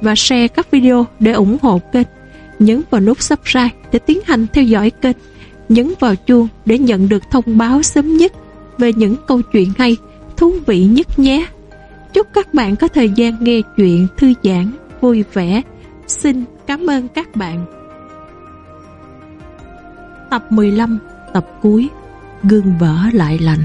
và share các video để ủng hộ kênh. Nhấn vào nút subscribe để tiến hành theo dõi kênh. Nhấn vào chuông để nhận được thông báo sớm nhất về những câu chuyện hay, thú vị nhất nhé. Chúc các bạn có thời gian nghe chuyện thư giãn, vui vẻ. Xin cảm ơn các bạn. Tập 15 Tập cuối. Gương vỡ lại lành.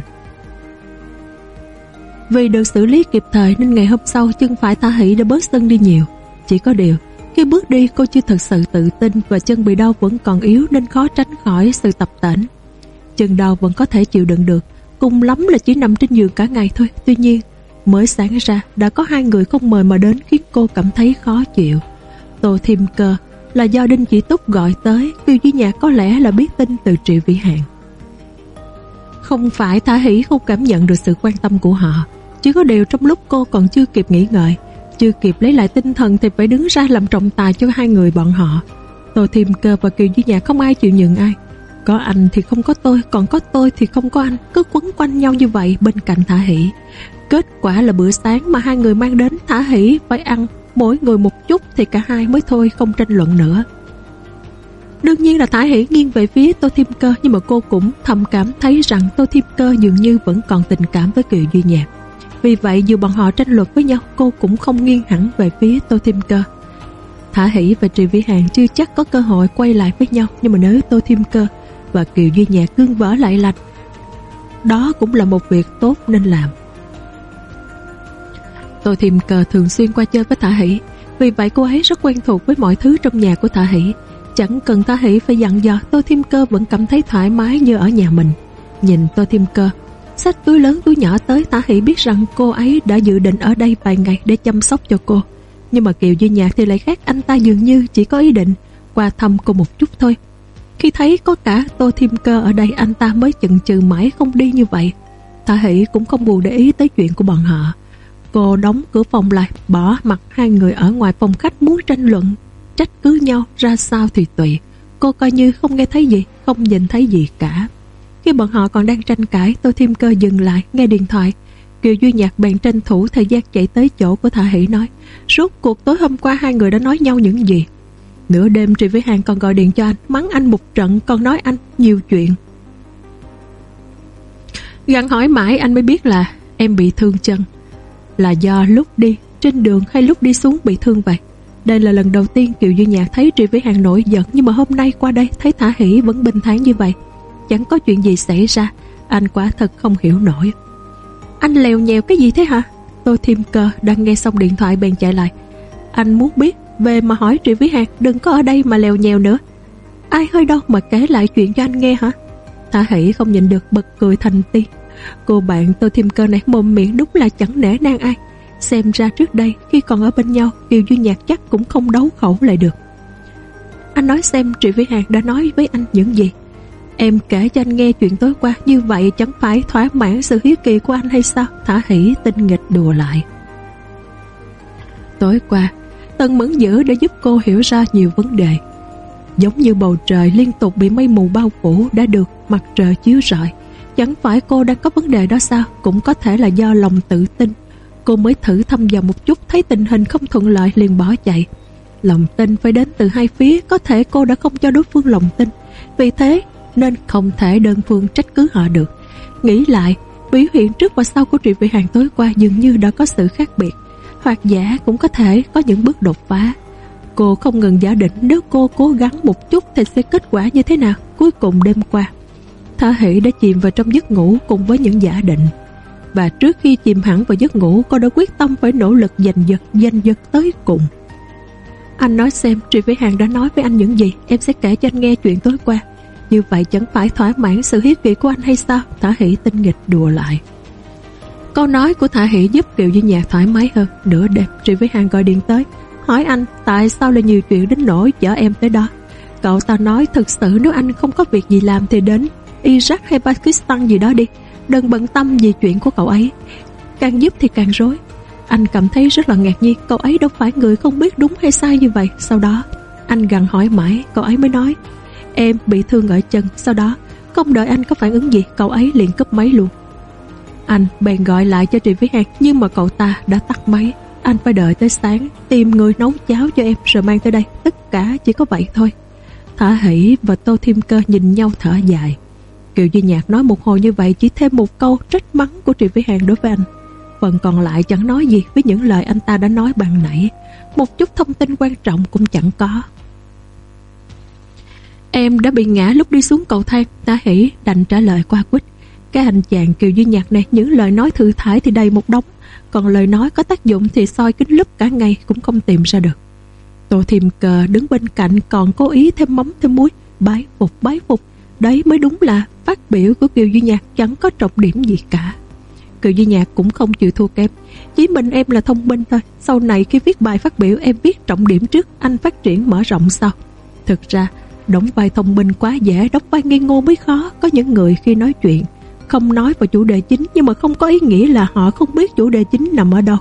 Vì được xử lý kịp thời Nên ngày hôm sau chân phải ta hỷ đã bớt sưng đi nhiều. Chỉ có điều, Khi bước đi cô chưa thật sự tự tin Và chân bị đau vẫn còn yếu Nên khó tránh khỏi sự tập tễnh. Chân đau vẫn có thể chịu đựng được, Cùng lắm là chỉ nằm trên giường cả ngày thôi. Tuy nhiên, mới sáng ra, Đã có hai người không mời mà đến Khiến cô cảm thấy khó chịu. Tô Thiêm Cơ là do Đinh Chỉ Túc gọi tới tiêu Duy Nhạc có lẽ là biết tin từ Triệu Vĩ Hạn Không phải Thả Hỷ không cảm nhận được sự quan tâm của họ, Chỉ có điều trong lúc cô còn chưa kịp nghĩ ngợi chưa kịp lấy lại tinh thần Thì phải đứng ra làm trọng tài cho hai người bọn họ. Tô Thiêm Cơ và Kiều Duy nhà không ai chịu nhận ai. Có anh thì không có tôi, Còn có tôi thì không có anh. Cứ quấn quanh nhau như vậy, bên cạnh Thả Hỷ. Kết quả là bữa sáng mà hai người mang đến, Thả Hỷ phải ăn. Mỗi người một chút thì cả hai mới thôi, không tranh luận nữa. Đương nhiên là Thả Hỷ nghiêng về phía Tô Thiêm Cơ, nhưng mà cô cũng thầm cảm thấy rằng Tô Thiêm Cơ dường như vẫn còn tình cảm với Kiều Duy Nhạc. Vì vậy dù bọn họ tranh luận với nhau cô cũng không nghiêng hẳn về phía Tô Thiêm Cơ. Thả Hỷ và Trì Vĩ Hàng chưa chắc có cơ hội quay lại với nhau nhưng mà nếu Tô Thiêm Cơ và Kiều Duy Nhạc cương vỡ lại lạch, đó cũng là một việc tốt nên làm. Tô Thiêm cơ thường xuyên qua chơi với Thả Hỷ Vì vậy cô ấy rất quen thuộc với mọi thứ trong nhà của Thả Hỷ Chẳng cần Thả Hỷ phải dặn dò Tô Thiêm Cơ vẫn cảm thấy thoải mái như ở nhà mình Nhìn Tô Thiêm Cơ Xách túi lớn túi nhỏ tới tả Hỷ biết rằng cô ấy đã dự định ở đây vài ngày để chăm sóc cho cô. Nhưng mà Kiều Duy Nhạc thì lại khác anh ta dường như chỉ có ý định qua thăm cô một chút thôi. Khi thấy có cả Tô Thiêm Cơ ở đây, anh ta mới chần chừ mãi không đi như vậy. Tả Hỷ cũng không buồn để ý tới chuyện của bọn họ. Cô đóng cửa phòng lại, Bỏ mặt hai người ở ngoài phòng khách muốn tranh luận, Trách cứ nhau ra sao thì tùy. Cô coi như không nghe thấy gì, Không nhìn thấy gì cả. Khi bọn họ còn đang tranh cãi Tôi thêm cơ dừng lại, nghe điện thoại Kiều Duy Nhạc bèn tranh thủ thời gian chạy tới chỗ của Thả Hỷ nói Rốt cuộc tối hôm qua hai người đã nói nhau những gì Nửa đêm Trị với Hàng còn gọi điện cho anh, Mắng anh một trận, còn nói anh nhiều chuyện Gặn hỏi mãi anh mới biết là Em bị thương chân là do lúc đi, trên đường hay lúc đi xuống bị thương vậy. Đây là lần đầu tiên Kiều Duy Nhạc thấy Tri Vĩ Hàng nổi giận, nhưng mà hôm nay qua đây thấy Thả Hỷ vẫn bình thản như vậy. Chẳng có chuyện gì xảy ra, anh quả thật không hiểu nổi. Anh lèo nhèo cái gì thế hả? Tôi thêm cờ đang nghe xong điện thoại bèn chạy lại. Anh muốn biết về mà hỏi Tri Vĩ Hạc đừng có ở đây mà lèo nhèo nữa. Ai hơi đâu mà kể lại chuyện cho anh nghe hả? Thả Hỷ không nhịn được bật cười thành ti. Cô bạn tôi thêm cơ này mồm miệng đúng là chẳng nể nang ai Xem ra trước đây khi còn ở bên nhau Kiều Duy Nhạc chắc cũng không đấu khẩu lại được Anh nói xem Trị Vĩ Hạc đã nói với anh những gì Em kể cho anh nghe chuyện tối qua Như vậy chẳng phải thỏa mãn sự hiếu kỳ của anh hay sao? Thả hỷ tinh nghịch đùa lại. Tối qua, Tân mẫn dữ đã giúp cô hiểu ra nhiều vấn đề. Giống như bầu trời liên tục bị mây mù bao phủ Đã được mặt trời chiếu rọi, Chẳng phải cô đang có vấn đề đó sao? Cũng có thể là do lòng tự tin. Cô mới thử thăm dò một chút, Thấy tình hình không thuận lợi liền bỏ chạy. Lòng tin phải đến từ hai phía, Có thể cô đã không cho đối phương lòng tin. Vì thế nên không thể đơn phương trách cứ họ được. Nghĩ lại, Biểu hiện trước và sau của Trị Vị Hàng tối qua Dường như đã có sự khác biệt. Hoặc giả cũng có thể có những bước đột phá. Cô không ngừng giả định Nếu cô cố gắng một chút Thì sẽ kết quả như thế nào Cuối cùng đêm qua. Thả hỷ đã chìm vào trong giấc ngủ cùng với những giả định. Và trước khi chìm hẳn vào giấc ngủ, Cô đã quyết tâm phải nỗ lực giành giật Giành giật tới cùng. Anh nói xem Trị Vĩ Hàng đã nói với anh những gì, Em sẽ kể cho anh nghe chuyện tối qua. Như vậy chẳng phải thỏa mãn sự hiếp vị của anh hay sao? Thả hỷ tinh nghịch đùa lại. Câu nói của Thả Hỷ giúp Kiều Duy Nhạc thoải mái hơn. Nửa đêm Trị Vĩ Hàng gọi điện tới. Hỏi anh, tại sao lại nhiều chuyện đến nỗi chở em tới đó? Cậu ta nói, thực sự nếu anh không có việc gì làm thì đến Iraq hay Pakistan gì đó đi. Đừng bận tâm về chuyện của cậu ấy. Càng giúp thì càng rối. Anh cảm thấy rất là ngạc nhiên. Cậu ấy đâu phải người không biết đúng hay sai như vậy. Sau đó, anh gằn hỏi mãi, Cậu ấy mới nói Em bị thương ở chân. Sau đó, không đợi anh có phản ứng gì, Cậu ấy liền cúp máy luôn. Anh bèn gọi lại cho Trịnh Vĩ An, Nhưng mà cậu ta đã tắt máy. Anh phải đợi tới sáng, Tìm người nấu cháo cho em rồi mang tới đây. Tất cả chỉ có vậy thôi. Thả Hỷ và Tô Thiêm Cơ nhìn nhau thở dài. Kiều Duy Nhạc nói một hồi như vậy Chỉ thêm một câu trách mắng của Trịnh Vĩ An đối với anh. Phần còn lại chẳng nói gì Với những lời anh ta đã nói ban nãy. Một chút thông tin quan trọng cũng chẳng có. Em đã bị ngã lúc đi xuống cầu thang Tá hỉ, đành trả lời qua quýt. Cái anh chàng Kiều Duy Nhạc này, Những lời nói thư thải thì đầy một đống. Còn lời nói có tác dụng thì soi kính lúp cả ngày Cũng không tìm ra được. Tô Thiềm Cờ đứng bên cạnh Còn cố ý thêm mắm thêm muối, Bái phục bái phục. Đấy mới đúng là phát biểu của Kiều Duy Nhạc Chẳng có trọng điểm gì cả. Kiều Duy Nhạc cũng không chịu thua kém. Chỉ mình em là thông minh thôi. Sau này khi viết bài phát biểu, em viết trọng điểm trước, Anh phát triển mở rộng sau. Thực ra Đóng vai thông minh quá dễ, Đóng vai ngây ngô mới khó. Có những người khi nói chuyện Không nói vào chủ đề chính, Nhưng mà không có ý nghĩa là họ không biết chủ đề chính nằm ở đâu.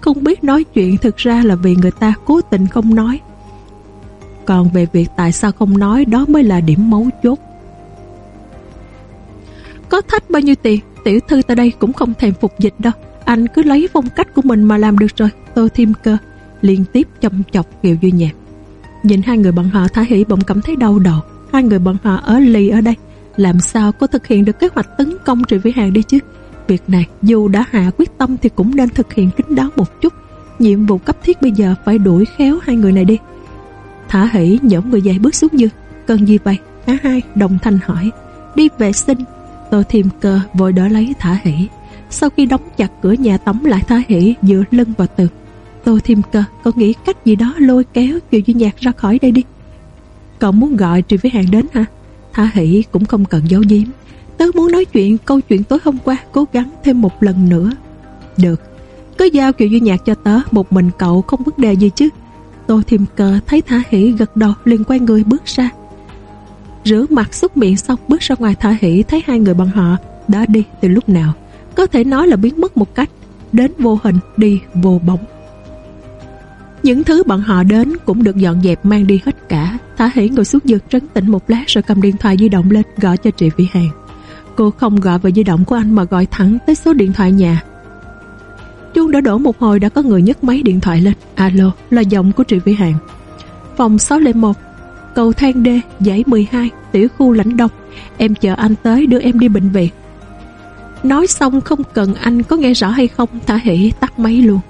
Không biết nói chuyện thực ra là vì người ta cố tình không nói. Còn về việc tại sao không nói, Đó mới là điểm mấu chốt. Có thách bao nhiêu tiền? Tiểu thư tại đây cũng không thèm phục dịch đâu. Anh cứ lấy phong cách của mình mà làm được rồi. Tô Thiêm Cơ. Liên tiếp châm chọc Kiều Duy Nhạc. Nhìn hai người bọn họ Thả Hỷ bỗng cảm thấy đau đầu Hai người bọn họ ở lì ở đây. Làm sao có thực hiện được kế hoạch tấn công Trị Vĩ Hàng đi chứ? Việc này, dù đã hạ quyết tâm Thì cũng nên thực hiện kín đáo một chút. Nhiệm vụ cấp thiết bây giờ phải đuổi khéo hai người này đi. Thả Hỷ nhổm người dậy bước xuống giường Cần gì vậy? Á hai, đồng thanh hỏi. Đi vệ sinh. Tô Thiêm Cơ, vội đỡ lấy Thả Hỷ Sau khi đóng chặt cửa nhà tắm lại Thả Hỷ dựa lưng vào tường. Tô Thiêm Cơ có nghĩ cách gì đó lôi kéo Kiều Duy Nhạc ra khỏi đây đi. Cậu muốn gọi Trì Vĩ Hàng đến hả? Thả Hỷ cũng không cần giấu giếm. Tớ muốn nói chuyện, câu chuyện tối hôm qua, Cố gắng thêm một lần nữa. Được. Cứ giao Kiều Duy Nhạc cho tớ, Một mình cậu không vấn đề gì chứ. Tô Thiêm Cơ thấy Thả Hỷ gật đầu, liền quay người bước ra. Rửa mặt xúc miệng xong, bước ra ngoài Thả Hỷ, Thấy hai người bọn họ đã đi từ lúc nào. Có thể nói là biến mất một cách. Đến vô hình, đi vô bóng những thứ bọn họ đến cũng được dọn dẹp mang đi hết cả. Thả hỉ ngồi xuống giường trấn tĩnh một lát rồi cầm điện thoại di động lên gọi cho chị Vĩ Hàng. Cô không gọi vào di động của anh mà gọi thẳng tới số điện thoại nhà. Chuông đã đổ một hồi đã có người nhấc máy điện thoại lên. Alo, là giọng của chị Vĩ Hàng. Phòng 601, cầu thang D, dãy 12, tiểu khu lãnh đông. Em chờ anh tới đưa em đi bệnh viện. Nói xong không cần anh có nghe rõ hay không, Thả hỉ tắt máy luôn.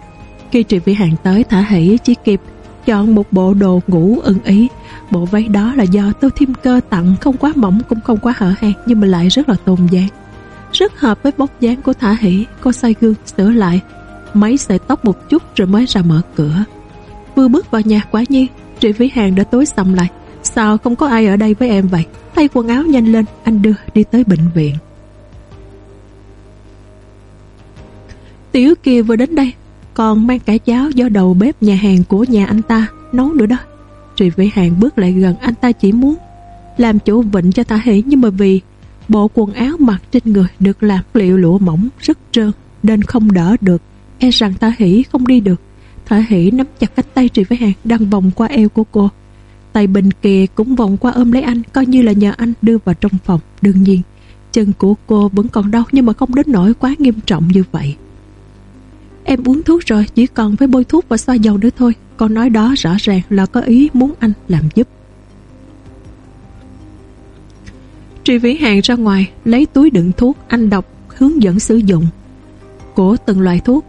Khi Trị Vĩ Hàng tới thả hỷ chỉ kịp chọn một bộ đồ ngủ ưng ý. Bộ váy đó là do Tô Thiêm Cơ tặng không quá mỏng cũng không quá hở hang nhưng mà lại rất là tôn dáng. Rất hợp với bóc dáng của Thả Hỷ, cô xoay gương, sửa lại, máy sợi tóc một chút rồi mới ra mở cửa. Vừa bước vào nhà quá nhiên, Trị Vĩ Hàng đã tối sầm lại. Sao không có ai ở đây với em vậy? Thay quần áo nhanh lên, anh đưa đi tới bệnh viện. Tiểu kia vừa đến đây còn mang cả cháo do đầu bếp nhà hàng của nhà anh ta nấu nữa đó. Trị Vĩ Hàng bước lại gần anh ta chỉ muốn làm chủ vịnh cho ta Hỷ nhưng mà vì bộ quần áo mặc trên người được làm liệu lụa mỏng rất trơn nên không đỡ được. E rằng ta Hỷ không đi được. Thả Hỷ nắm chặt cánh tay Trị Vĩ Hàng đang vòng qua eo của cô. Tay bình kia cũng vòng qua ôm lấy anh coi như là nhờ anh đưa vào trong phòng. Đương nhiên, chân của cô vẫn còn đau nhưng mà không đến nỗi quá nghiêm trọng như vậy. Em uống thuốc rồi, Chỉ còn phải bôi thuốc và xoa dầu nữa thôi. Câu nói đó rõ ràng là có ý muốn anh làm giúp. Tri Vĩ Hàng ra ngoài, Lấy túi đựng thuốc Anh đọc, hướng dẫn sử dụng. Của từng loại thuốc,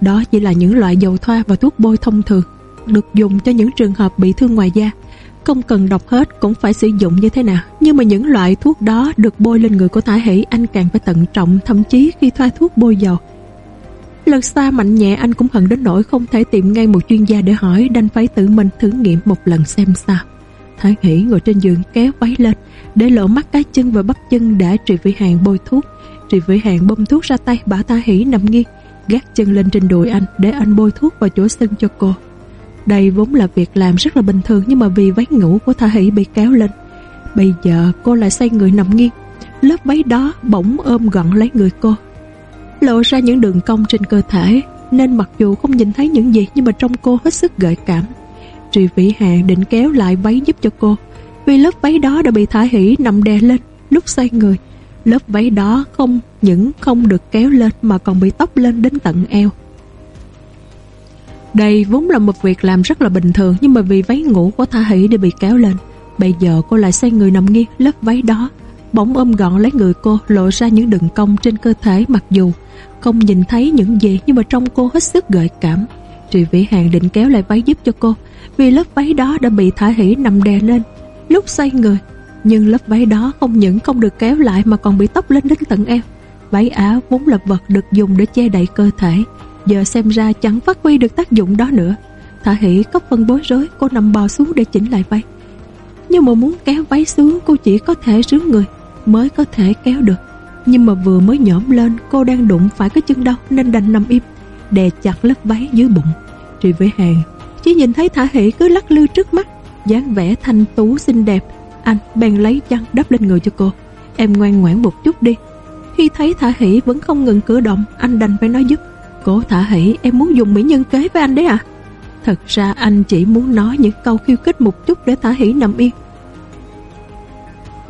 Đó chỉ là những loại dầu thoa và thuốc bôi thông thường, Được dùng cho những trường hợp bị thương ngoài da. Không cần đọc hết, cũng phải sử dụng như thế nào. Nhưng mà những loại thuốc đó được bôi lên người của Thả Hỷ, Anh càng phải tận trọng, Thậm chí khi thoa thuốc bôi dầu. Lần xa mạnh nhẹ, anh cũng hận đến nỗi không thể tìm ngay một chuyên gia để hỏi, đành phải tự mình thử nghiệm một lần xem sao. Thái Hỷ ngồi trên giường kéo váy lên, để lộ mắt cái chân và bắp chân đã trị vị hàng bôi thuốc. Trị Vĩ Hàng bơm thuốc ra tay bảo Thái Hỷ nằm nghiêng, Gác chân lên trên đùi anh Để anh bôi thuốc vào chỗ sưng cho cô Đây vốn là việc làm rất là bình thường, Nhưng mà vì váy ngủ của Tha Hỷ bị kéo lên Bây giờ cô lại xoay người nằm nghiêng Lớp váy đó bỗng ôm gọn lấy người cô Lộ ra những đường cong trên cơ thể, Nên mặc dù không nhìn thấy những gì, Nhưng mà trong cô hết sức gợi cảm. Trì Vĩ Hàng định kéo lại váy giúp cho cô, Vì lớp váy đó đã bị Thả Hỷ nằm đè lên Lúc xoay người. Lớp váy đó không những không được kéo lên Mà còn bị tóc lên đến tận eo. Đây vốn là một việc làm rất là bình thường, Nhưng mà vì váy ngủ của Thả Hỷ đã bị kéo lên, Bây giờ cô lại xoay người nằm nghiêng Lớp váy đó bỗng ôm gọn lấy người cô, Lộ ra những đường cong trên cơ thể, Mặc dù không nhìn thấy những gì, Nhưng mà trong cô hết sức gợi cảm. Trì Vĩ Hàng định kéo lại váy giúp cho cô, Vì lớp váy đó đã bị Thả Hỷ nằm đè lên. Lúc xoay người, Nhưng lớp váy đó không những không được kéo lại Mà còn bị tóc lên đến tận eo. Váy áo vốn là vật được dùng để che đậy cơ thể, Giờ xem ra chẳng phát huy được tác dụng đó nữa. Thả Hỷ có phần bối rối, Cô nằm bò xuống để chỉnh lại váy. Nhưng mà muốn kéo váy xuống, Cô chỉ có thể rướn người. Mới có thể kéo được. Nhưng mà vừa mới nhõm lên, Cô đang đụng phải cái chân đau Nên đành nằm im, Đè chặt lớp váy dưới bụng. Trị với hàng, Chỉ nhìn thấy Thả Hỷ cứ lắc lư trước mắt, dáng vẻ thanh tú xinh đẹp. Anh bèn lấy chăn đắp lên người cho cô. Em ngoan ngoãn một chút đi. Khi thấy Thả Hỷ vẫn không ngừng cử động, Anh đành phải nói giúp. Cố Thả Hỷ, em muốn dùng mỹ nhân kế với anh đấy à? Thật ra anh chỉ muốn nói những câu khiêu khích một chút Để Thả Hỷ nằm yên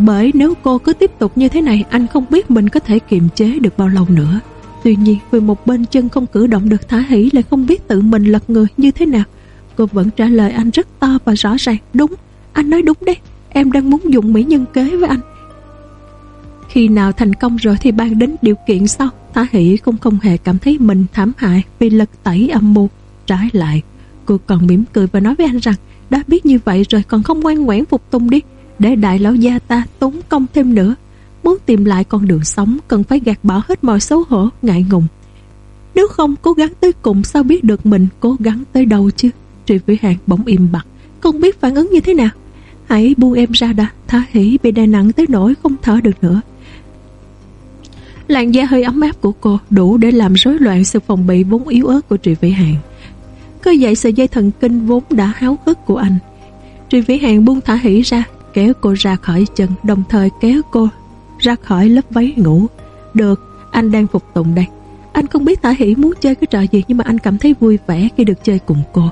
bởi nếu cô cứ tiếp tục như thế này Anh không biết mình có thể kiềm chế được bao lâu nữa. Tuy nhiên vì một bên chân không cử động được Thả Hỷ lại không biết tự mình lật người như thế nào Cô vẫn trả lời anh rất to và rõ ràng Đúng, anh nói đúng đấy Em đang muốn dùng mỹ nhân kế với anh. Khi nào thành công rồi thì ban đến điều kiện sau Thả Hỷ cũng không hề cảm thấy mình thảm hại Vì lật tẩy âm mưu. Trái lại Cô còn mỉm cười và nói với anh rằng Đã biết như vậy rồi còn không ngoan ngoãn phục tùng đi để đại lão gia ta tốn công thêm nữa. Muốn tìm lại con đường sống Cần phải gạt bỏ hết mọi xấu hổ, ngại ngùng. Nếu không cố gắng tới cùng Sao biết được mình cố gắng tới đâu chứ? Trị Vĩ Hạng bỗng im bặt. Không biết phản ứng như thế nào. Hãy buông em ra đã. Thả hỉ bị đè nặng tới nỗi không thở được nữa. Làn da hơi ấm áp của cô Đủ để làm rối loạn sự phòng bị vốn yếu ớt của Trị Vĩ Hạng, Cơ dậy sợi dây thần kinh vốn đã háo hức của anh. Trị Vĩ Hạng buông thả hỉ ra Kéo cô ra khỏi chân Đồng thời kéo cô ra khỏi lớp váy ngủ. Được, anh đang phục tùng đây. Anh không biết Thả Hỷ muốn chơi cái trò gì Nhưng mà anh cảm thấy vui vẻ khi được chơi cùng cô.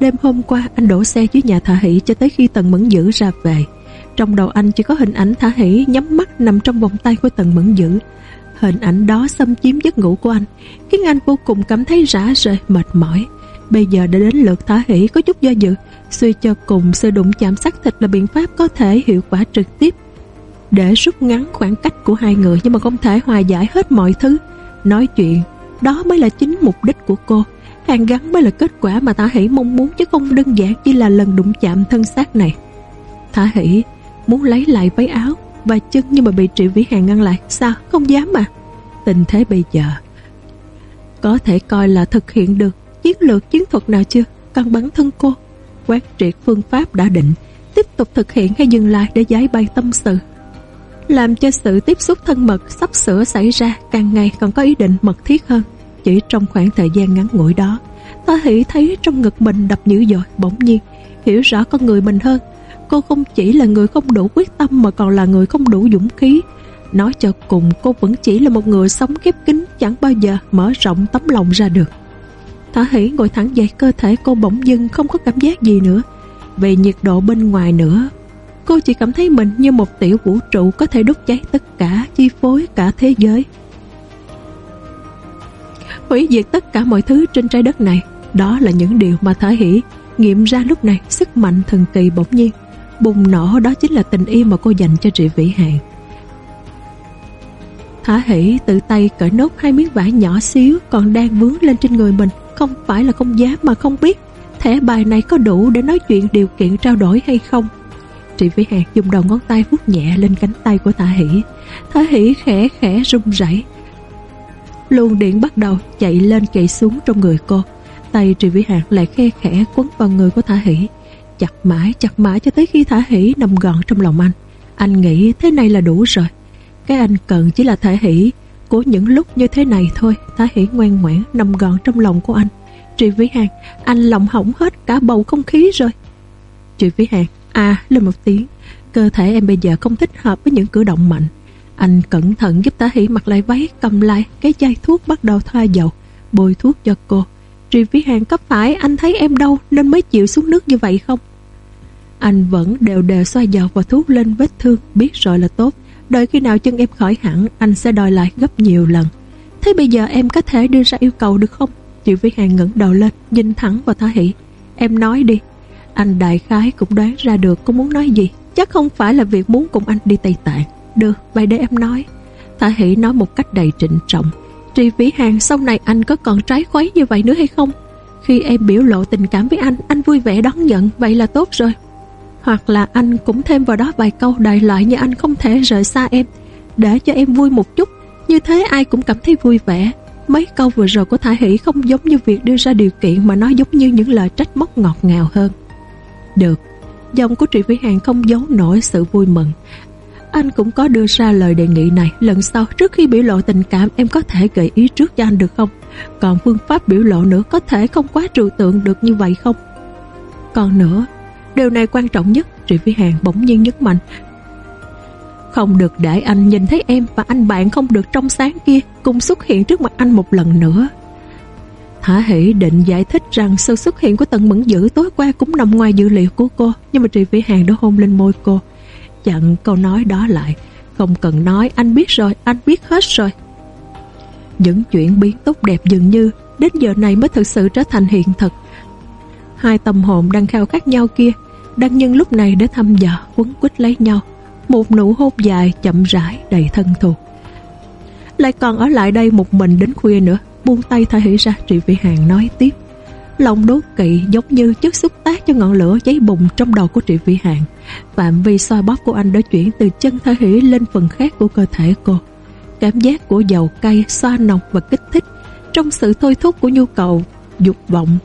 Đêm hôm qua anh đổ xe dưới nhà Thả Hỷ Cho tới khi Tần Mẫn Dữ ra về. Trong đầu anh chỉ có hình ảnh Thả Hỷ Nhắm mắt nằm trong vòng tay của Tần Mẫn Dữ. Hình ảnh đó xâm chiếm giấc ngủ của anh Khiến anh vô cùng cảm thấy rã rời, mệt mỏi. Bây giờ đã đến lượt Thả Hỷ có chút do dự. Suy cho cùng sự đụng chạm xác thịt là biện pháp có thể hiệu quả trực tiếp để rút ngắn khoảng cách của hai người nhưng mà không thể hòa giải hết mọi thứ. Nói chuyện, đó mới là chính mục đích của cô. Hàng gắn mới là kết quả mà Thả Hỷ mong muốn chứ không đơn giản chỉ là lần đụng chạm thân xác này. Thả Hỷ muốn lấy lại váy áo và chân nhưng mà bị Triệu Vĩ Hàng ngăn lại. Sao? Không dám mà. Tình thế bây giờ có thể coi là thực hiện được chiến lược chiến thuật nào chưa? Căn bản thân cô quán triệt phương pháp đã định tiếp tục thực hiện hay dừng lại để giải bày tâm sự làm cho sự tiếp xúc thân mật sắp sửa xảy ra càng ngày còn có ý định mật thiết hơn. Chỉ trong khoảng thời gian ngắn ngủi đó, ta hỷ thấy trong ngực mình đập dữ dội bỗng nhiên, hiểu rõ con người mình hơn. Cô không chỉ là người không đủ quyết tâm mà còn là người không đủ dũng khí. Nói cho cùng cô vẫn chỉ là một người sống khép kín chẳng bao giờ mở rộng tấm lòng ra được. Thả hỷ ngồi thẳng dậy cơ thể cô bỗng dưng không có cảm giác gì nữa. Về nhiệt độ bên ngoài nữa Cô chỉ cảm thấy mình như một tiểu vũ trụ có thể đốt cháy tất cả, chi phối cả thế giới. Hủy diệt tất cả mọi thứ trên trái đất này, đó là những điều mà Thả Hỷ nghiệm ra lúc này sức mạnh thần kỳ bỗng nhiên. Bùng nổ đó chính là tình yêu mà cô dành cho Trị Vĩ Hàng. Thả Hỷ tự tay cởi nốt hai miếng vải nhỏ xíu còn đang vướng lên trên người mình, không phải là không dám mà không biết thẻ bài này có đủ để nói chuyện điều kiện trao đổi hay không. Trị Vĩ Hạc dùng đầu ngón tay vuốt nhẹ lên cánh tay của Thả Hỷ. Thả Hỷ khẽ khẽ run rẩy. Luồng điện bắt đầu chạy lên chạy xuống trong người cô. Tay Trị Vĩ Hạc lại khe khẽ quấn vào người của Thả Hỷ. Chặt mãi, chặt mãi cho tới khi Thả Hỷ nằm gọn trong lòng anh. Anh nghĩ thế này là đủ rồi. Cái anh cần chỉ là Thả Hỷ của những lúc như thế này thôi. Tá Hỷ ngoan ngoãn nằm gọn trong lòng của anh. Trị Vĩ Hàng, Anh lòng hỏng hết cả bầu không khí rồi. Trị Vĩ Hàng À lên một tiếng. Cơ thể em bây giờ không thích hợp với những cử động mạnh. Anh cẩn thận giúp Tá Hỷ mặc lại váy, Cầm lại cái chai thuốc bắt đầu thoa dầu, Bôi thuốc cho cô. Trị Vĩ Hàng, có phải anh thấy em đâu Nên mới chịu xuống nước như vậy không? Anh vẫn đều đều xoa dầu và thuốc lên vết thương, Biết rồi là tốt. Đợi khi nào chân em khỏi hẳn Anh sẽ đòi lại gấp nhiều lần. Thế bây giờ em có thể đưa ra yêu cầu được không? Chị Vĩ Hàng ngẩng đầu lên Nhìn thẳng vào Thả Hỷ. Em nói đi. Anh đại khái cũng đoán ra được cô muốn nói gì. Chắc không phải là việc muốn cùng anh đi Tây Tạng. Được, vậy để em nói. Thả Hỷ nói một cách đầy trịnh trọng. Tri Vĩ Hàng sau này anh có còn trái khuấy như vậy nữa hay không? Khi em biểu lộ tình cảm với anh Anh vui vẻ đón nhận. Vậy là tốt rồi. Hoặc là anh cũng thêm vào đó vài câu đại loại như anh không thể rời xa em Để cho em vui một chút Như thế ai cũng cảm thấy vui vẻ Mấy câu vừa rồi của Thả Hỷ không giống như việc đưa ra điều kiện mà nó giống như những lời trách móc ngọt ngào hơn. Được, dòng của Trị Vĩ Hàng không giấu nổi sự vui mừng. Anh cũng có đưa ra lời đề nghị này lần sau trước khi biểu lộ tình cảm em có thể gợi ý trước cho anh được không? Còn phương pháp biểu lộ nữa có thể không quá trừu tượng được như vậy không? Còn nữa, điều này quan trọng nhất Trị Vĩ Hàng bỗng nhiên nhấn mạnh không được để anh nhìn thấy em và anh bạn không được trong sáng kia cùng xuất hiện trước mặt anh một lần nữa. Thả Hỷ định giải thích rằng sự xuất hiện của Tần Mẫn Dữ tối qua cũng nằm ngoài dữ liệu của cô, nhưng mà Trị Vĩ Hàng đã hôn lên môi cô. Chặn câu nói đó lại, không cần nói, anh biết rồi, anh biết hết rồi. Những chuyển biến tốt đẹp dường như đến giờ này mới thực sự trở thành hiện thực. Hai tâm hồn đang khao khát nhau kia, đang nhân lúc này để thăm dò, quấn quýt lấy nhau. Một nụ hôn dài chậm rãi đầy thân thuộc Lại còn ở lại đây một mình đến khuya nữa Buông tay thay hỷ ra Trị Vị Hàng nói tiếp Lòng đố kỵ giống như chất xúc tác cho ngọn lửa cháy bùng trong đầu của Trị Vĩ Hạn. Phạm vi xoa bóp của anh đã chuyển từ chân thay Hỷ lên phần khác của cơ thể cô. Cảm giác của dầu cay, xoa nồng và kích thích trong sự thôi thúc của nhu cầu, dục vọng.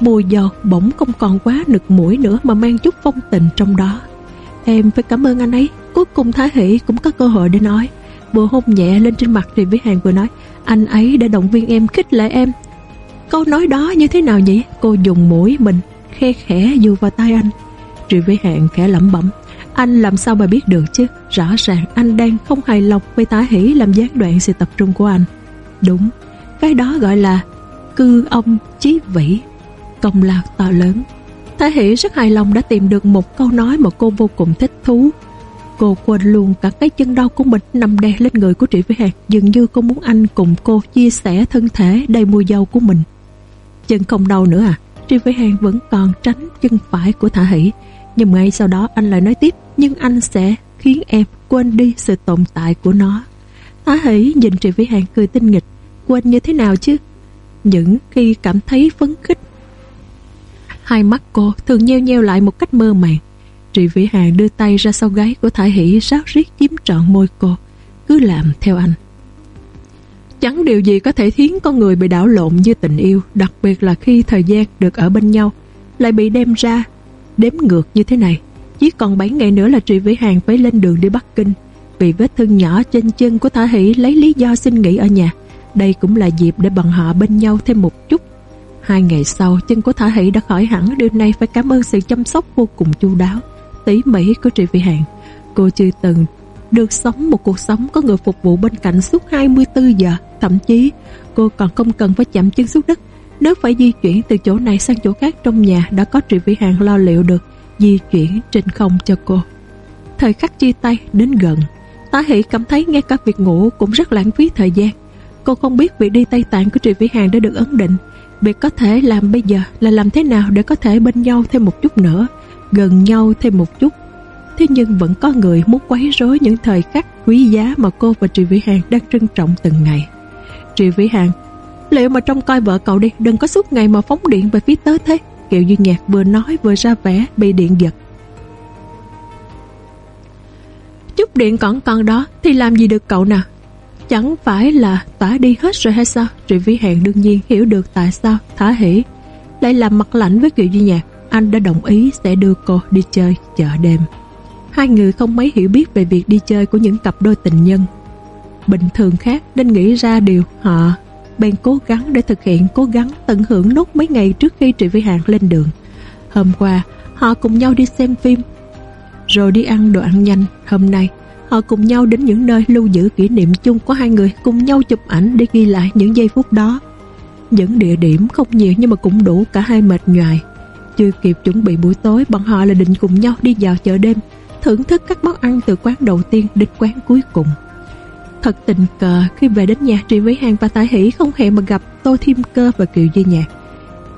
Mùi giọt bỗng không còn quá nực mũi nữa mà mang chút phong tình trong đó. Em phải cảm ơn anh ấy Cuối cùng Thái Hỷ cũng có cơ hội để nói. Vừa hôn nhẹ lên trên mặt thì Vĩ Hàng vừa nói Anh ấy đã động viên em, khích lệ em. Câu nói đó như thế nào nhỉ? Cô dùng mũi mình Khe khẽ dù vào tay anh. Trị Vĩ Hàng khẽ lẩm bẩm Anh làm sao mà biết được chứ? Rõ ràng anh đang không hài lòng với Thái Hỷ Làm gián đoạn sự tập trung của anh. Đúng, cái đó gọi là Cư ông chí vĩ. Công lao to lớn Thái Hỷ rất hài lòng đã tìm được một câu nói mà cô vô cùng thích thú. Cô quên luôn cả cái chân đau của mình nằm đè lên người của Trị Vĩ Hạc, dường như cô muốn anh cùng cô chia sẻ thân thể đầy mùi dầu của mình. Chân không đau nữa à? Trị Vĩ Hạc vẫn còn tránh chân phải của Thả Hỷ. Nhưng ngay sau đó anh lại nói tiếp, nhưng anh sẽ khiến em quên đi sự tồn tại của nó. Thả Hỷ nhìn Trị Vĩ Hạc cười tinh nghịch, quên như thế nào chứ? Những khi cảm thấy phấn khích Hai mắt cô thường nheo nheo lại một cách mơ màng. Trị Vĩ Hàng đưa tay ra sau gáy của Thải Hỷ ráo riết chiếm trọn môi cô. Cứ làm theo anh. Chẳng điều gì có thể khiến con người bị đảo lộn như tình yêu, đặc biệt là khi thời gian được ở bên nhau, lại bị đem ra, đếm ngược như thế này. Chỉ còn 7 ngày nữa là Trị Vĩ Hàng phải lên đường đi Bắc Kinh. Vì vết thương nhỏ trên chân của Thả Hỷ lấy lý do xin nghỉ ở nhà. Đây cũng là dịp để bọn họ bên nhau thêm một chút Hai ngày sau, chân của Thả Hỷ đã khỏi hẳn, đêm nay phải cảm ơn sự chăm sóc vô cùng chu đáo, tỉ mỉ của Trị Vị Hàng. Cô chưa từng được sống một cuộc sống có người phục vụ bên cạnh suốt 24 giờ, thậm chí cô còn không cần phải chạm chân xuống đất. Nếu phải di chuyển từ chỗ này sang chỗ khác trong nhà đã có Trị Vị Hàng lo liệu được di chuyển trên không cho cô. Thời khắc chia tay đến gần, Tá Hỷ cảm thấy ngay cả việc ngủ cũng rất lãng phí thời gian. Cô không biết việc đi Tây Tạng của Trị Vĩ Hàng đã được ấn định Việc có thể làm bây giờ là làm thế nào để có thể bên nhau thêm một chút nữa, gần nhau thêm một chút. Thế nhưng vẫn có người muốn quấy rối những thời khắc quý giá mà cô và Trị Vĩ Hàng đang trân trọng từng ngày. Trị Vĩ Hàng, liệu mà trông coi vợ cậu đi, đừng có suốt ngày mà phóng điện về phía tớ thế. Kiều Duy Nhạc vừa nói vừa ra vẻ bị điện giật. Chút điện còn còn đó thì làm gì được cậu nào Chẳng phải là tỏa đi hết rồi hay sao Trị Vĩ Hẹn đương nhiên hiểu được tại sao Thả hỉ. lại làm mặt lạnh với Kiều Duy Nhạc Anh đã đồng ý sẽ đưa cô đi chơi chợ đêm Hai người không mấy hiểu biết về việc đi chơi của những cặp đôi tình nhân bình thường khác nên nghĩ ra điều họ bèn cố gắng để thực hiện cố gắng tận hưởng nốt mấy ngày trước khi Trị Vĩ Hàng lên đường. Hôm qua, họ cùng nhau đi xem phim, rồi đi ăn đồ ăn nhanh. Hôm nay, họ cùng nhau đến những nơi lưu giữ kỷ niệm chung của hai người cùng nhau chụp ảnh để ghi lại những giây phút đó. Những địa điểm không nhiều nhưng mà cũng đủ cả hai mệt nhoài. Chưa kịp chuẩn bị buổi tối, bọn họ là định cùng nhau đi vào chợ đêm, thưởng thức các món ăn từ quán đầu tiên đến quán cuối cùng. Thật tình cờ khi về đến nhà tri Vĩ Hàng và tài Hỷ không hề mà gặp Tô Thiêm Cơ và Kiều Duy Nhạc.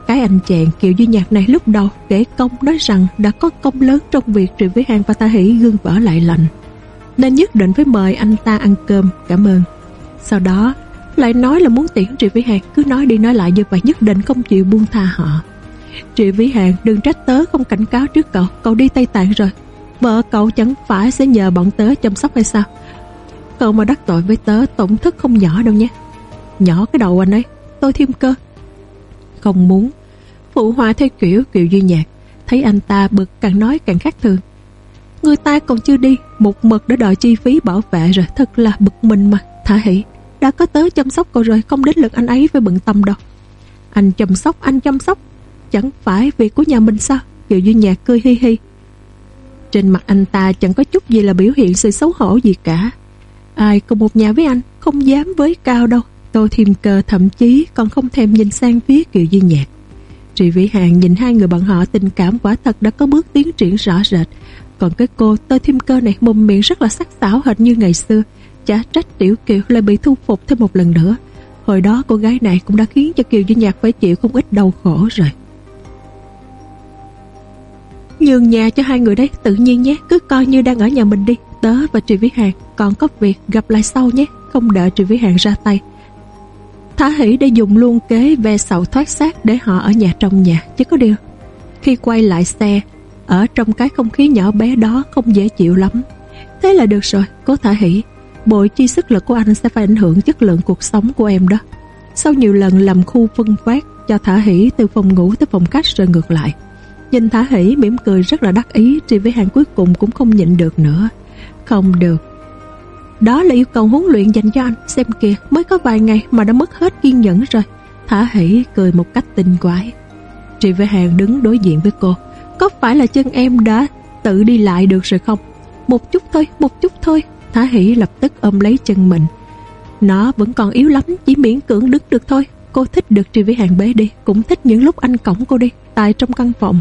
Cái anh chàng Kiều Duy Nhạc này lúc đầu kể công nói rằng đã có công lớn trong việc tri Vĩ Hàng và tài Hỷ gương vỡ lại lành. Nên nhất định phải mời anh ta ăn cơm, cảm ơn. Sau đó lại nói là muốn tiễn Trị Vĩ Hàng cứ nói đi nói lại như vậy nhất định không chịu buông tha họ. Trị Vĩ Hàng đừng trách tớ không cảnh cáo trước cậu, cậu đi Tây Tạng rồi. Vợ cậu chẳng phải sẽ nhờ bọn tớ chăm sóc hay sao? Cậu mà đắc tội với tớ tổn thất không nhỏ đâu nhé Nhỏ cái đầu anh ấy Tôi thêm cơ Không muốn Phụ hòa theo kiểu kiểu Duy Nhạc Thấy anh ta bực càng nói càng khác thường Người ta còn chưa đi, Một mực đã đòi chi phí bảo vệ rồi, Thật là bực mình mà. Thả hỷ, Đã có tớ chăm sóc cậu rồi, Không đến lượt anh ấy với bận tâm đâu. Anh chăm sóc, anh chăm sóc. Chẳng phải việc của nhà mình sao? Kiều Duy Nhạc cười hi hi. Trên mặt anh ta chẳng có chút gì là biểu hiện sự xấu hổ gì cả. Ai cùng một nhà với anh, Không dám với cao đâu. Tô Thiêm Cơ thậm chí còn không thèm nhìn sang phía Kiều Duy Nhạc. Trị Vĩ Hàng nhìn hai người bọn họ, tình cảm quả thật đã có bước tiến triển rõ rệt. Còn cái cô tơ Thiêm Cơ này mồm miệng rất là sắc sảo hệt như ngày xưa. Chả trách Tiểu Kiều lại bị thu phục thêm một lần nữa. Hồi đó cô gái này cũng đã khiến cho Kiều Duy Nhạc phải chịu không ít đau khổ rồi. Nhường nhà cho hai người đấy, tự nhiên nhé. Cứ coi như đang ở nhà mình đi. Tớ và Trị Vĩ Hàng, còn có việc gặp lại sau nhé. Không đợi Trị Vĩ Hàng ra tay. Thả hỷ để dùng luôn kế ve sầu thoát xác Để họ ở nhà trong nhà. Chứ có điều, Khi quay lại xe ở trong cái không khí nhỏ bé đó Không dễ chịu lắm. Thế là được rồi Cố thả hỷ. Bội chi sức lực của anh sẽ phải ảnh hưởng chất lượng cuộc sống của em đó. Sau nhiều lần làm khu phân phát Cho thả hỷ từ phòng ngủ tới phòng khách rồi ngược lại. Nhìn thả hỷ mỉm cười rất là đắc ý trì với hàng cuối cùng cũng không nhịn được nữa. Không được. Đó là yêu cầu huấn luyện dành cho anh. Xem kìa, mới có vài ngày mà đã mất hết kiên nhẫn rồi. Thả hỷ cười một cách tinh quái. Trì với hàng đứng đối diện với cô. Có phải là chân em đã tự đi lại được rồi không Một chút thôi, Một chút thôi Thả hỷ lập tức ôm lấy chân mình Nó vẫn còn yếu lắm, Chỉ miễn cưỡng đứng được thôi Cô thích được Tri với Hàng bế đi, Cũng thích những lúc anh cổng cô đi, Tại trong căn phòng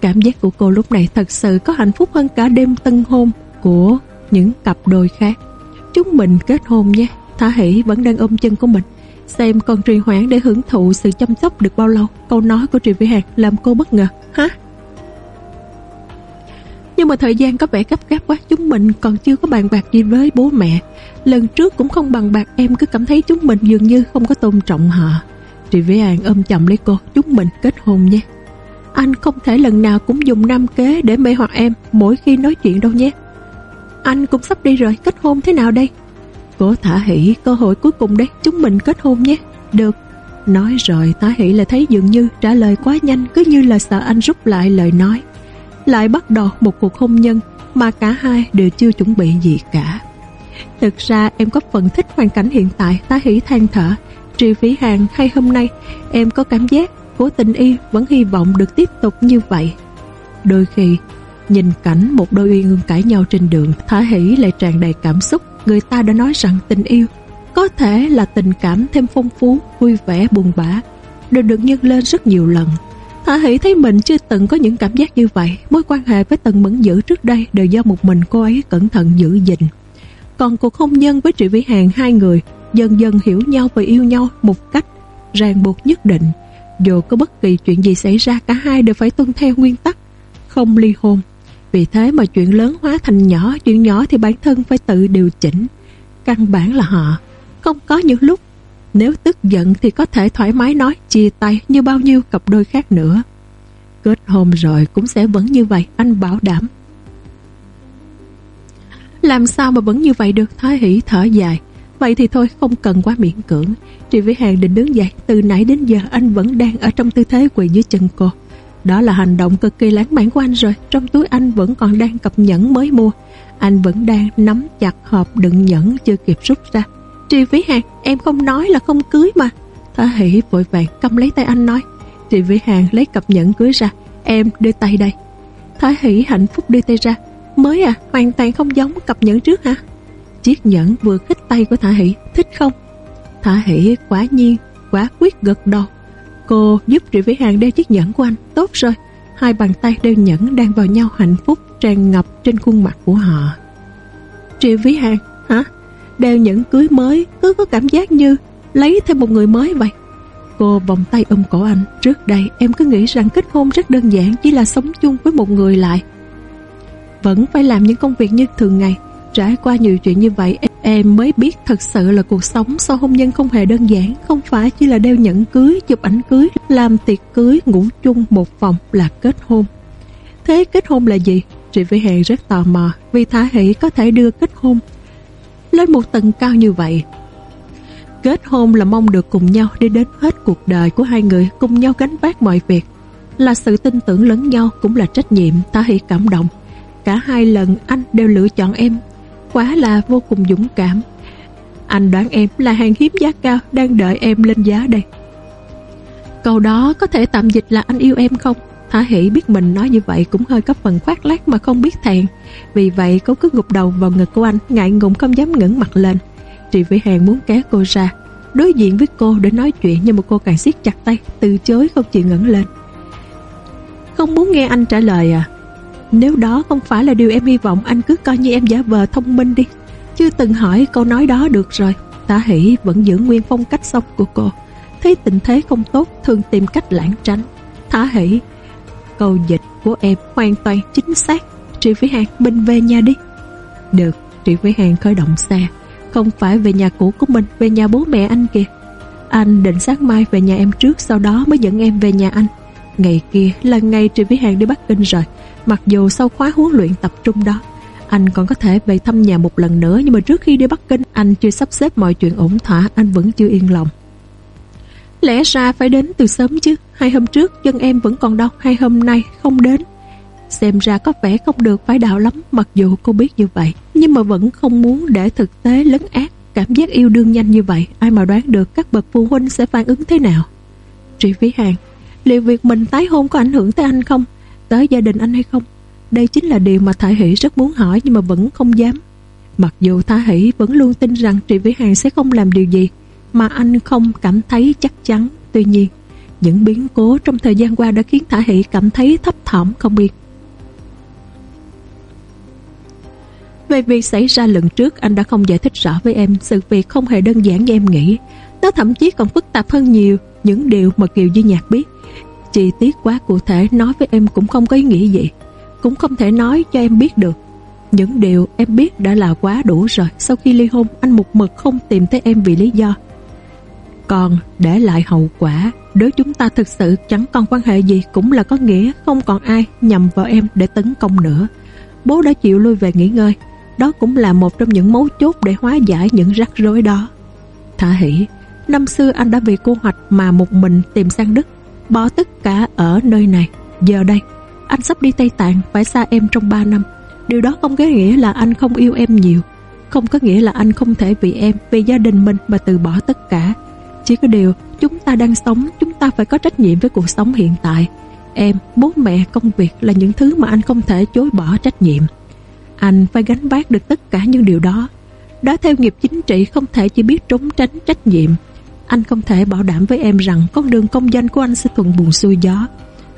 Cảm giác của cô lúc này thật sự có hạnh phúc hơn cả đêm tân hôn của những cặp đôi khác. Chúng mình kết hôn nhé. Thả hỷ vẫn đang ôm chân của mình. Xem còn trì hoãn để hưởng thụ sự chăm sóc được bao lâu. Câu nói của Trì Vĩ Hạc làm cô bất ngờ. Hả? Nhưng mà thời gian có vẻ gấp gáp quá Chúng mình còn chưa có bàn bạc gì với bố mẹ Lần trước cũng không bằng bạc Em cứ cảm thấy chúng mình dường như không có tôn trọng họ Trì Vĩ An ôm chậm lấy cô Chúng mình kết hôn nhé anh không thể lần nào cũng dùng nam kế để mê hoặc em mỗi khi nói chuyện đâu nhé. Anh cũng sắp đi rồi, kết hôn thế nào đây? Cô thả hỷ cơ hội cuối cùng đấy, chúng mình kết hôn nhé. Được. Nói rồi thả hỷ là thấy dường như trả lời quá nhanh cứ như là sợ anh rút lại lời nói. Lại bắt đầu một cuộc hôn nhân mà cả hai đều chưa chuẩn bị gì cả. Thực ra em có phần thích hoàn cảnh hiện tại Tá hỷ than thở trì phí hàng hay hôm nay Em có cảm giác của tình yêu vẫn hy vọng được tiếp tục như vậy. Đôi khi, nhìn cảnh một đôi uyên ương cãi nhau trên đường, thả hỷ lại tràn đầy cảm xúc. Người ta đã nói rằng tình yêu có thể là tình cảm thêm phong phú, vui vẻ, buồn bã, đều được nhân lên rất nhiều lần. Hạ hỷ thấy mình chưa từng có những cảm giác như vậy, mối quan hệ với Tần Mẫn Dữ trước đây đều do một mình cô ấy cẩn thận giữ gìn. Còn cuộc hôn nhân với Trị Vĩ Hàng hai người dần dần hiểu nhau và yêu nhau một cách ràng buộc nhất định dù có bất kỳ chuyện gì xảy ra cả hai đều phải tuân theo nguyên tắc không ly hôn. Vì thế mà chuyện lớn hóa thành nhỏ, chuyện nhỏ thì bản thân phải tự điều chỉnh. Căn bản là họ không có những lúc nếu tức giận thì có thể thoải mái nói chia tay như bao nhiêu cặp đôi khác nữa. Kết hôn rồi cũng sẽ vẫn như vậy, anh bảo đảm. Làm sao mà vẫn như vậy được Thái Hỷ thở dài. Vậy thì thôi không cần quá miễn cưỡng. Trị Vĩ Hàng định đứng dậy Từ nãy đến giờ anh vẫn đang ở trong tư thế quỳ dưới chân cô. Đó là hành động cực kỳ lãng mạn của anh rồi Trong túi anh vẫn còn đang cặp nhẫn mới mua. Anh vẫn đang nắm chặt hộp đựng nhẫn chưa kịp rút ra. Tri Vĩ Hàng em không nói là không cưới mà. Thả hỷ vội vàng cầm lấy tay anh nói, Tri Vĩ Hàng lấy cặp nhẫn cưới ra, Em đưa tay đây. Thả hỷ hạnh phúc đưa tay ra, Mới à hoàn toàn không giống cặp nhẫn trước hả? Chiếc nhẫn vừa khích tay của Thả hỷ, Thích không? Thả hỷ quả nhiên, quả quyết gật đầu. Cô giúp Trị Vĩ Hàng đeo chiếc nhẫn của anh, Tốt rồi. Hai bàn tay đeo nhẫn đang vào nhau hạnh phúc Tràn ngập trên khuôn mặt của họ. Trị Vĩ Hàng Hả? Đeo nhẫn cưới mới Cứ có cảm giác như lấy thêm một người mới vậy. Cô vòng tay ôm cổ anh Trước đây em cứ nghĩ rằng kết hôn rất đơn giản Chỉ là sống chung với một người lại. Vẫn phải làm những công việc như thường ngày. Trải qua nhiều chuyện như vậy Em mới biết thật sự là cuộc sống sau hôn nhân không hề đơn giản Không phải chỉ là đeo nhẫn cưới, chụp ảnh cưới Làm tiệc cưới, ngủ chung một phòng là kết hôn. Thế kết hôn là gì? Chị Vĩ hè rất tò mò Vì Thả Hỷ có thể đưa kết hôn lên một tầng cao như vậy. Kết hôn là mong được cùng nhau đi đến hết cuộc đời của hai người, Cùng nhau gánh vác mọi việc. Là sự tin tưởng lẫn nhau cũng là trách nhiệm, Ta Hỷ cảm động. Cả hai lần anh đều lựa chọn em. Quá là vô cùng dũng cảm. Anh đoán em là hàng hiếm giá cao Đang đợi em lên giá đây. Câu đó có thể tạm dịch là anh yêu em không? Thả hỷ biết mình nói như vậy Cũng hơi có phần khoác lác mà không biết thẹn Vì vậy, cô cứ gục đầu vào ngực của anh, Ngại ngùng không dám ngẩng mặt lên. Trị Vĩ Hàng muốn kéo cô ra. Đối diện với cô để nói chuyện Nhưng mà cô càng siết chặt tay, Từ chối không chịu ngẩng lên. Không muốn nghe anh trả lời à? Nếu đó không phải là điều em hy vọng, Anh cứ coi như em giả vờ thông minh đi. Chưa từng hỏi câu nói đó được rồi. Tả hỷ vẫn giữ nguyên phong cách sống của cô. Thấy tình thế không tốt, Thường tìm cách lãng tránh. Thả hỷ Câu dịch của em hoàn toàn chính xác. Trị Vĩ Hàng, mình về nhà đi. Được Trị Vĩ Hàng khởi động xe. Không phải về nhà cũ của mình, Về nhà bố mẹ anh kìa. Anh định sáng mai về nhà em trước, Sau đó mới dẫn em về nhà anh. Ngày kia là ngày Trị Vĩ Hàng đi Bắc Kinh rồi. Mặc dù sau khóa huấn luyện tập trung đó, Anh còn có thể về thăm nhà một lần nữa, Nhưng mà trước khi đi Bắc Kinh, Anh chưa sắp xếp mọi chuyện ổn thỏa, Anh vẫn chưa yên lòng. Lẽ ra phải đến từ sớm chứ. Hai hôm trước, dân em vẫn còn đau. Hai hôm nay không đến. Xem ra có vẻ không được phải đạo lắm, Mặc dù cô biết như vậy. Nhưng mà vẫn không muốn để thực tế lấn ác Cảm giác yêu đương nhanh như vậy. Ai mà đoán được các bậc phụ huynh sẽ phản ứng thế nào? Trị Vĩ Hàng, Liệu việc mình tái hôn có ảnh hưởng tới anh không? Tới gia đình anh hay không? Đây chính là điều mà Thả Hỷ rất muốn hỏi nhưng mà vẫn không dám. Mặc dù Thả Hỷ vẫn luôn tin rằng Trị Vĩ Hàng sẽ không làm điều gì mà anh không cảm thấy chắc chắn. Tuy nhiên, những biến cố trong thời gian qua đã khiến Thả Hỷ cảm thấy thấp thỏm không biết. Về việc xảy ra lần trước anh đã không giải thích rõ với em sự việc không hề đơn giản như em nghĩ. Nó thậm chí còn phức tạp hơn nhiều những điều mà Kiều Duy Nhạc biết. Chi tiết quá cụ thể nói với em cũng không có ý nghĩa gì Cũng không thể nói cho em biết được Những điều em biết đã là quá đủ rồi Sau khi ly hôn anh một mực không tìm thấy em vì lý do còn để lại hậu quả Nếu chúng ta thực sự chẳng còn quan hệ gì Cũng là có nghĩa không còn ai nhầm vào em để tấn công nữa Bố đã chịu lui về nghỉ ngơi Đó cũng là một trong những mấu chốt để hóa giải những rắc rối đó Thả hỷ Năm xưa anh đã vì cô hoạch mà một mình tìm sang Đức bỏ tất cả ở nơi này. Giờ đây, anh sắp đi Tây Tạng phải xa em trong 3 năm. Điều đó không có nghĩa là anh không yêu em nhiều. Không có nghĩa là anh không thể vì em, vì gia đình mình mà từ bỏ tất cả. Chỉ có điều, chúng ta đang sống, chúng ta phải có trách nhiệm với cuộc sống hiện tại. Em, bố mẹ, công việc là những thứ mà anh không thể chối bỏ trách nhiệm. Anh phải gánh vác được tất cả những điều đó. Đó theo nghiệp chính trị không thể chỉ biết trốn tránh trách nhiệm anh không thể bảo đảm với em rằng con đường công danh của anh sẽ thuận buồn xuôi gió,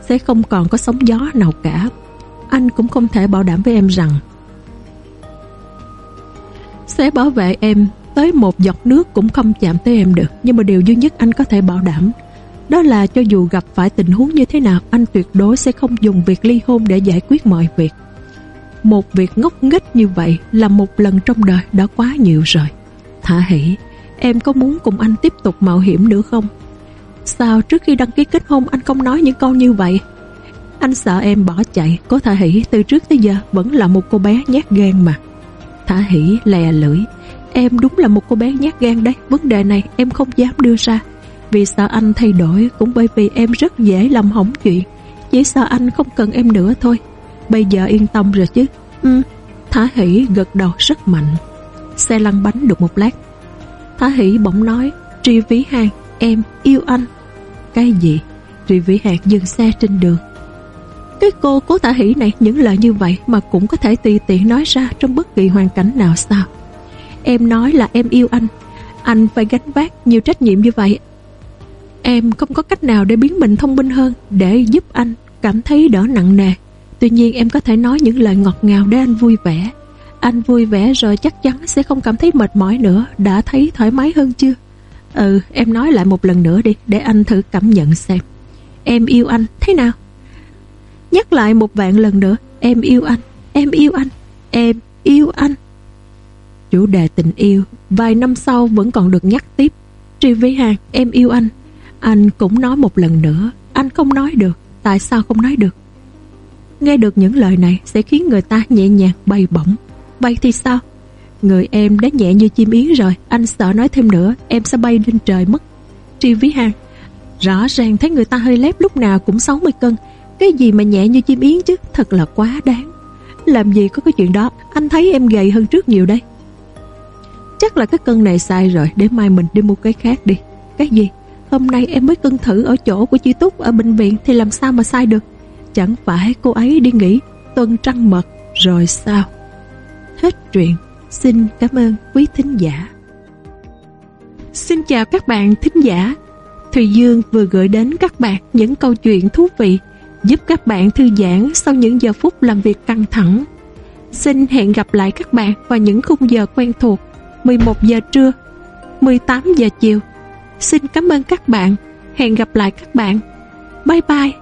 sẽ không còn có sóng gió nào cả. Anh cũng không thể bảo đảm với em rằng sẽ bảo vệ em tới một giọt nước cũng không chạm tới em được. Nhưng mà điều duy nhất anh có thể bảo đảm, đó là cho dù gặp phải tình huống như thế nào, anh tuyệt đối sẽ không dùng việc ly hôn để giải quyết mọi việc. Một việc ngốc nghếch như vậy là một lần trong đời đã quá nhiều rồi. Thả hỷ, Em có muốn cùng anh tiếp tục mạo hiểm nữa không? Sao trước khi đăng ký kết hôn anh không nói những câu như vậy? Anh sợ em bỏ chạy Cô Thả Hỷ, từ trước tới giờ Vẫn là một cô bé nhát gan mà Thả Hỷ, lè lưỡi Em đúng là một cô bé nhát gan đấy, Vấn đề này em không dám đưa ra. Vì sợ anh thay đổi Cũng bởi vì em rất dễ làm hỏng chuyện. Chỉ sợ anh không cần em nữa thôi. Bây giờ yên tâm rồi chứ. Ừ Thả Hỷ gật đầu rất mạnh. Xe lăn bánh được một lát. Thả Hỷ bỗng nói, Tri Vĩ Hàng, em yêu anh. Cái gì? Tri Vĩ Hàng dừng xe trên đường. Cái cô cố Thả Hỷ này những lời như vậy Mà cũng có thể tùy tiện nói ra Trong bất kỳ hoàn cảnh nào sao? Em nói là em yêu anh. Anh phải gánh vác nhiều trách nhiệm như vậy. Em không có cách nào để biến mình thông minh hơn Để giúp anh cảm thấy đỡ nặng nề. Tuy nhiên em có thể nói những lời ngọt ngào để anh vui vẻ. Anh vui vẻ rồi chắc chắn sẽ không cảm thấy mệt mỏi nữa. Đã thấy thoải mái hơn chưa? Ừ em nói lại một lần nữa đi Để anh thử cảm nhận xem. Em yêu anh thế nào? Nhắc lại một vạn lần nữa. Em yêu anh, em yêu anh, em yêu anh. Chủ đề tình yêu, Vài năm sau vẫn còn được nhắc tiếp. Tri với Hàng em yêu anh. Anh cũng nói một lần nữa, Anh không nói được. Tại sao không nói được? Nghe được những lời này sẽ khiến người ta nhẹ nhàng bay bổng. Bay thì sao? Người em đã nhẹ như chim yến rồi, Anh sợ nói thêm nữa, Em sẽ bay lên trời mất. Tri Ví Hàng Rõ ràng thấy người ta hơi lép lúc nào cũng 60 cân. Cái gì mà nhẹ như chim yến chứ? Thật là quá đáng. Làm gì có cái chuyện đó? Anh thấy em gầy hơn trước nhiều đây. Chắc là cái cân này sai rồi. Để mai mình đi mua cái khác đi. Cái gì? Hôm nay em mới cân thử ở chỗ của chị Túc ở bệnh viện Thì làm sao mà sai được? Chẳng phải cô ấy đi nghỉ tuần trăng mật rồi sao? Hết truyện. Xin cảm ơn quý thính giả. Xin chào các bạn thính giả. Thùy Dương vừa gửi đến các bạn những câu chuyện thú vị, giúp các bạn thư giãn sau những giờ phút làm việc căng thẳng. Xin hẹn gặp lại các bạn vào những khung giờ quen thuộc. 11 giờ trưa, 18 giờ chiều. Xin cảm ơn các bạn. Hẹn gặp lại các bạn. Bye bye.